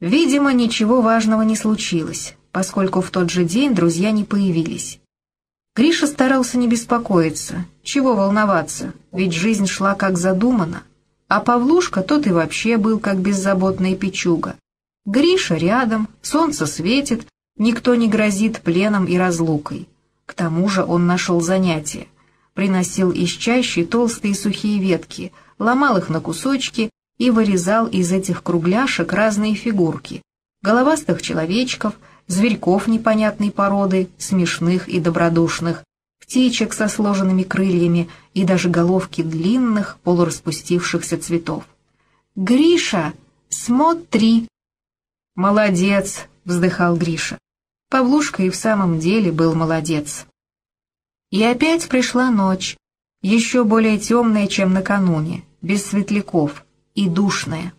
Видимо, ничего важного не случилось, поскольку в тот же день друзья не появились. Гриша старался не беспокоиться, чего волноваться, ведь жизнь шла как задумано. А Павлушка тот и вообще был как беззаботная печуга. Гриша рядом, солнце светит, никто не грозит пленом и разлукой. К тому же он нашел занятие. Приносил из чащи толстые сухие ветки, ломал их на кусочки и вырезал из этих кругляшек разные фигурки. Головастых человечков, зверьков непонятной породы, смешных и добродушных, птичек со сложенными крыльями и даже головки длинных полураспустившихся цветов. «Гриша, смотри!» «Молодец!» — вздыхал Гриша. Павлушка и в самом деле был молодец. И опять пришла ночь, еще более темная, чем накануне, без светляков и душная.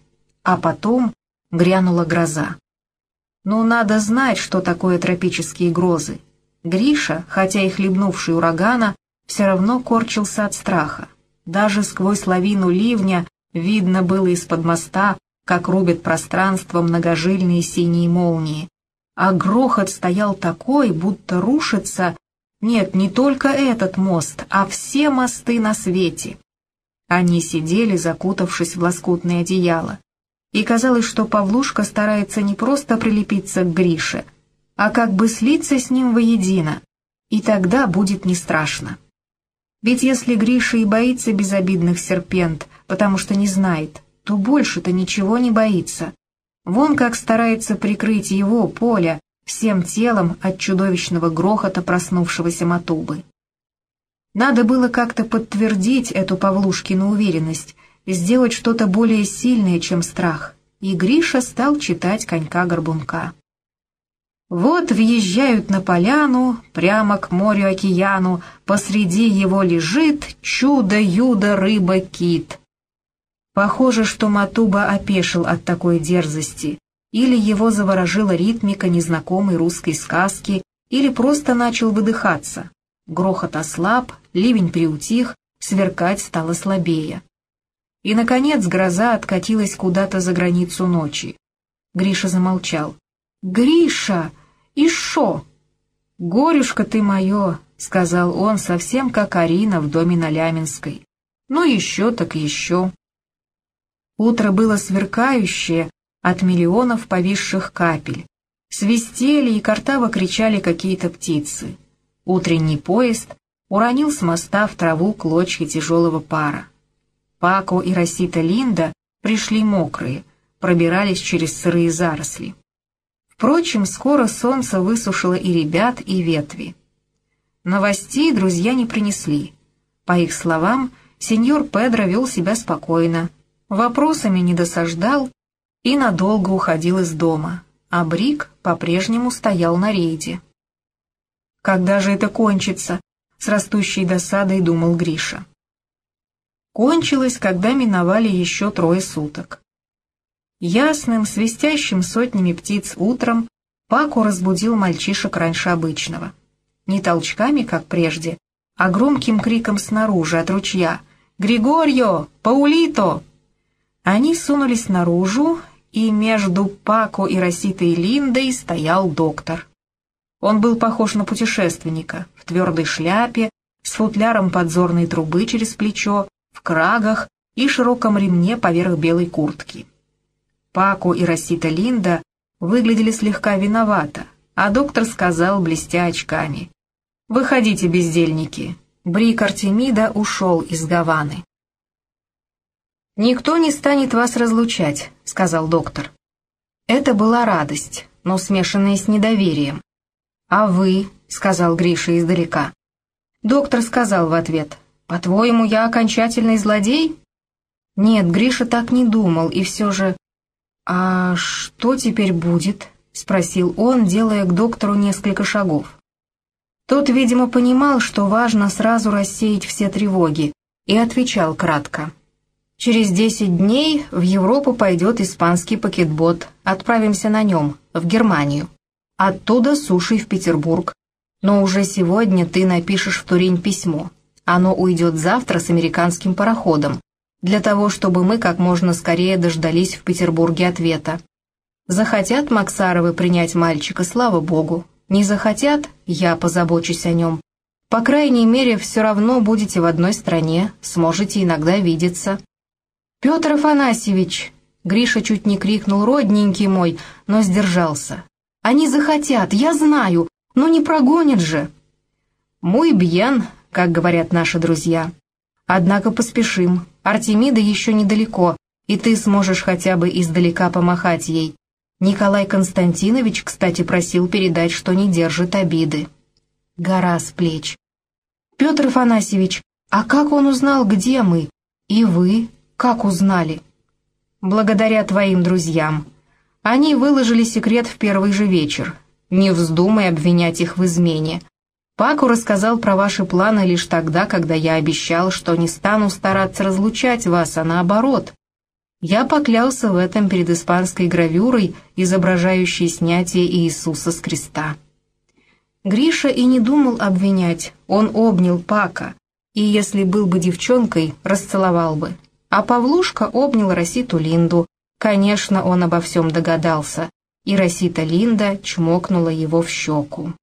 А потом грянула гроза. Ну, надо знать, что такое тропические грозы. Гриша, хотя и хлебнувший урагана, все равно корчился от страха. Даже сквозь лавину ливня видно было из-под моста, как рубят пространство многожильные синие молнии. А грохот стоял такой, будто рушится... Нет, не только этот мост, а все мосты на свете. Они сидели, закутавшись в лоскутное одеяло. И казалось, что Павлушка старается не просто прилепиться к Грише, а как бы слиться с ним воедино, и тогда будет не страшно. Ведь если Гриша и боится безобидных серпент, потому что не знает, то больше-то ничего не боится. Вон как старается прикрыть его, Поля, всем телом от чудовищного грохота проснувшегося Матубы. Надо было как-то подтвердить эту Павлушкину уверенность, сделать что-то более сильное, чем страх, и Гриша стал читать конька-горбунка. Вот въезжают на поляну, прямо к морю-океану, посреди его лежит чудо-юдо-рыба-кит. Похоже, что Матуба опешил от такой дерзости, или его заворожила ритмика незнакомой русской сказки, или просто начал выдыхаться. Грохот ослаб, ливень приутих, сверкать стало слабее. И, наконец, гроза откатилась куда-то за границу ночи. Гриша замолчал. «Гриша!» «И шо?» «Горюшка ты мое», — сказал он, совсем как Арина в доме на Ляминской. «Ну еще так еще». Утро было сверкающее от миллионов повисших капель. Свистели и картаво кричали какие-то птицы. Утренний поезд уронил с моста в траву клочья тяжелого пара. Пако и Росита Линда пришли мокрые, пробирались через сырые заросли. Впрочем, скоро солнце высушило и ребят, и ветви. Новостей друзья не принесли. По их словам, сеньор Педро вел себя спокойно, вопросами не досаждал и надолго уходил из дома, а Брик по-прежнему стоял на рейде. «Когда же это кончится?» — с растущей досадой думал Гриша. Кончилось, когда миновали еще трое суток. Ясным, свистящим сотнями птиц утром Паку разбудил мальчишек раньше обычного. Не толчками, как прежде, а громким криком снаружи от ручья «Григорьо! Паулито!» Они сунулись наружу, и между Пако и Роситой Линдой стоял доктор. Он был похож на путешественника, в твердой шляпе, с футляром подзорной трубы через плечо, в крагах и широком ремне поверх белой куртки. Пако и Росита Линда выглядели слегка виновато, а доктор сказал, блестя очками. «Выходите, бездельники». Брик Артемида ушел из Гаваны. «Никто не станет вас разлучать», — сказал доктор. Это была радость, но смешанная с недоверием. «А вы?» — сказал Гриша издалека. Доктор сказал в ответ, «По-твоему, я окончательный злодей?» Нет, Гриша так не думал, и все же «А что теперь будет?» — спросил он, делая к доктору несколько шагов. Тот, видимо, понимал, что важно сразу рассеять все тревоги, и отвечал кратко. «Через десять дней в Европу пойдет испанский пакетбот. Отправимся на нем, в Германию. Оттуда сушей в Петербург. Но уже сегодня ты напишешь в Турень письмо. Оно уйдет завтра с американским пароходом для того, чтобы мы как можно скорее дождались в Петербурге ответа. Захотят Максаровы принять мальчика, слава богу. Не захотят, я позабочусь о нем. По крайней мере, все равно будете в одной стране, сможете иногда видеться. «Петр Афанасьевич!» Гриша чуть не крикнул «родненький мой», но сдержался. «Они захотят, я знаю, но не прогонят же!» «Мой бьян», как говорят наши друзья. Однако поспешим, Артемида еще недалеко, и ты сможешь хотя бы издалека помахать ей. Николай Константинович, кстати, просил передать, что не держит обиды. Гора с плеч. Петр Афанасьевич, а как он узнал, где мы? И вы как узнали? Благодаря твоим друзьям. Они выложили секрет в первый же вечер. Не вздумай обвинять их в измене. Паку рассказал про ваши планы лишь тогда, когда я обещал, что не стану стараться разлучать вас, а наоборот. Я поклялся в этом перед испанской гравюрой, изображающей снятие Иисуса с креста. Гриша и не думал обвинять, он обнял Пака, и если был бы девчонкой, расцеловал бы. А Павлушка обнял Роситу Линду. Конечно, он обо всем догадался, и Росита Линда чмокнула его в щеку.